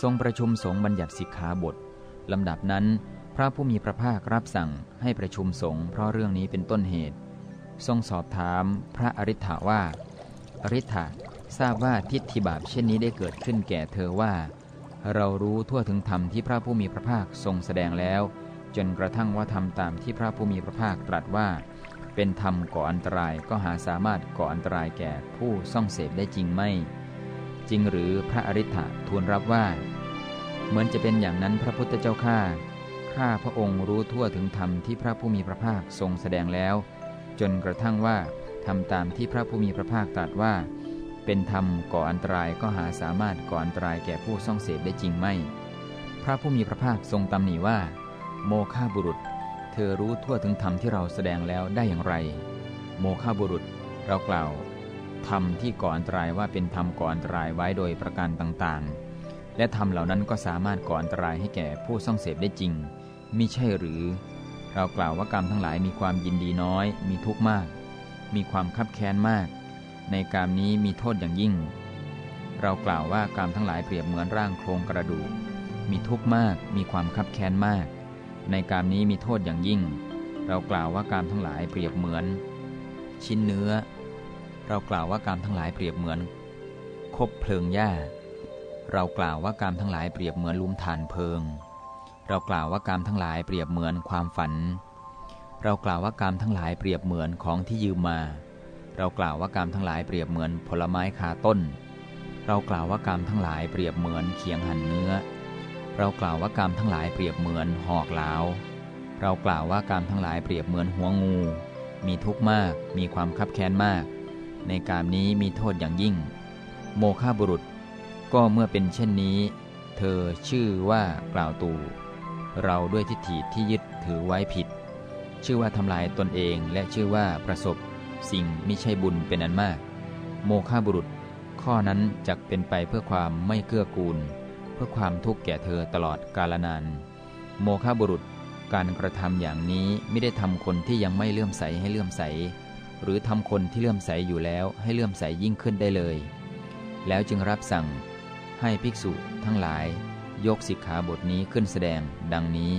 ทรงประชุมสงฆ์บัญญัติสิกขาบทลำดับนั้น พระผู้มีพระภาครับสั่งให้ประชุมสงฆ์เพราะเรื่องนี้เป็นต้นเหตุ ทรงสอบถามพระอริ t าว่า อริ t าทราบว่าทิฏฐิบาปเช่นนี้ได้เกิดขึ้นแก่เธอว่า เรารู้ทั่วถึงธรรมที่พระผู้มีพระภาคทรงแสดงแล้ว จนกระทั่งว่าทำตามที่พระผู้มีพระภาคตรัสว่า เป็นธรรมก่ออันตรายก็หาสามารถก่ออันตรายแก่ผู้ซ่องเสพได้จริงไม่ จริงหรือพระอริ t าทูลรับว่า เหมือนจะเป็นอย่างนั้นพระพุทธเจ้าข้าข้าพระองค์รู้ทั่วถึงธรรมที่พระผู้มีพระภาคทรงแสดงแล้ว จนกระทั่งว่าทำตามที่พระผู้มีพระภาคตรัสว่า เป็นธรรมก่ออันตรายก็หาสามารถก่ออันตรายแก่ผู้ซ่องเสพได้จริงไม่ พระผู้มีพระภาคทรงตำหนิว่า โมฆะบุรุษ เธอรู้ทั่วถึงธรรมที่เราแสดงแล้วได้อย่างไร โมฆะบุรุษเรากล่าว ธรรมที่ก่ออันตรายว่าเป็นธรรมก่ออันตรายไว้โดยประการต่างๆ และธรรมเหล่านั้นก็สามารถก่ออันตรายให้แก่ผู้ซ่องเสพได้จริงมิใช่หรือ เรากล่าวว่ากรรมทั้งหลายมีความยินดีน้อย มีทุกข์มาก มีความคับแค้นมาก ในกรรมนี้มีโทษอย่างยิ่ง เรากล่าวว่ากรรมทั้งหลายเปรียบเหมือนร่างโครงกระดูก มีทุกข์มาก มีความคับแค้นมาก ในกรรมนี้มีโทษอย่างยิ่ง เรากล่าวว่ากรรมทั้งหลายเปรียบเหมือน ชิ้นเนื้อ เรากล่าวว่ากรรมทั้งหลายเปรียบเหมือน คบเพลิงหญ้า เรากล่าวว่ากรรมทั้งหลายเปรียบเหมือนลุมฐานเพลิง เรากล่าวว่ากรรมทั้งหลายเปรียบเหมือนความฝัน เรากล่าวว่ากรรมทั้งหลายเปรียบเหมือนของที่ยืมมา เรากล่าวว่ากรรมทั้งหลายเปรียบเหมือนผลไม้คาต้น เรากล่าวว่ากรรมทั้งหลายเปรียบเหมือนเขียงหั่นเนื้อ เรากล่าวว่ากรรมทั้งหลายเปรียบเหมือนหอกเหลาเรากล่าวว่ากรรมทั้งหลายเปรียบเหมือนหัวงู มีทุกข์มาก มีความคับแค้นมาก ในกามนี้มีโทษอย่างยิ่ง โมฆะบุรุษ ก็เมื่อเป็นเช่นนี้ เธอชื่อว่ากล่าวตู่เราด้วยทิฏฐิที่ยึดถือไว้ผิด ชื่อว่าทำลายตนเองและชื่อว่าประสบ สิ่งไมิใช่บุญเป็นอันมาก โมฆะบุรุษ ข้อนั้นจักเป็นไปเพื่อความไม่เกื้อกูล เพื่อความทุกข์แก่เธอตลอดกาลนาน โมฆะบุรุษการกระทำอย่างนี้ไม่ได้ทำคนที่ยังไม่เลื่อมใสให้เลื่อมใส หรือทำคนที่เลื่อมใสอยู่แล้วให้เลื่อมใสยิ่งขึ้นได้เลย แล้วจึงรับสั่งให้ภิกษุทั้งหลาย ยกสิกขาบทนี้ขึ้นแสดงดังนี้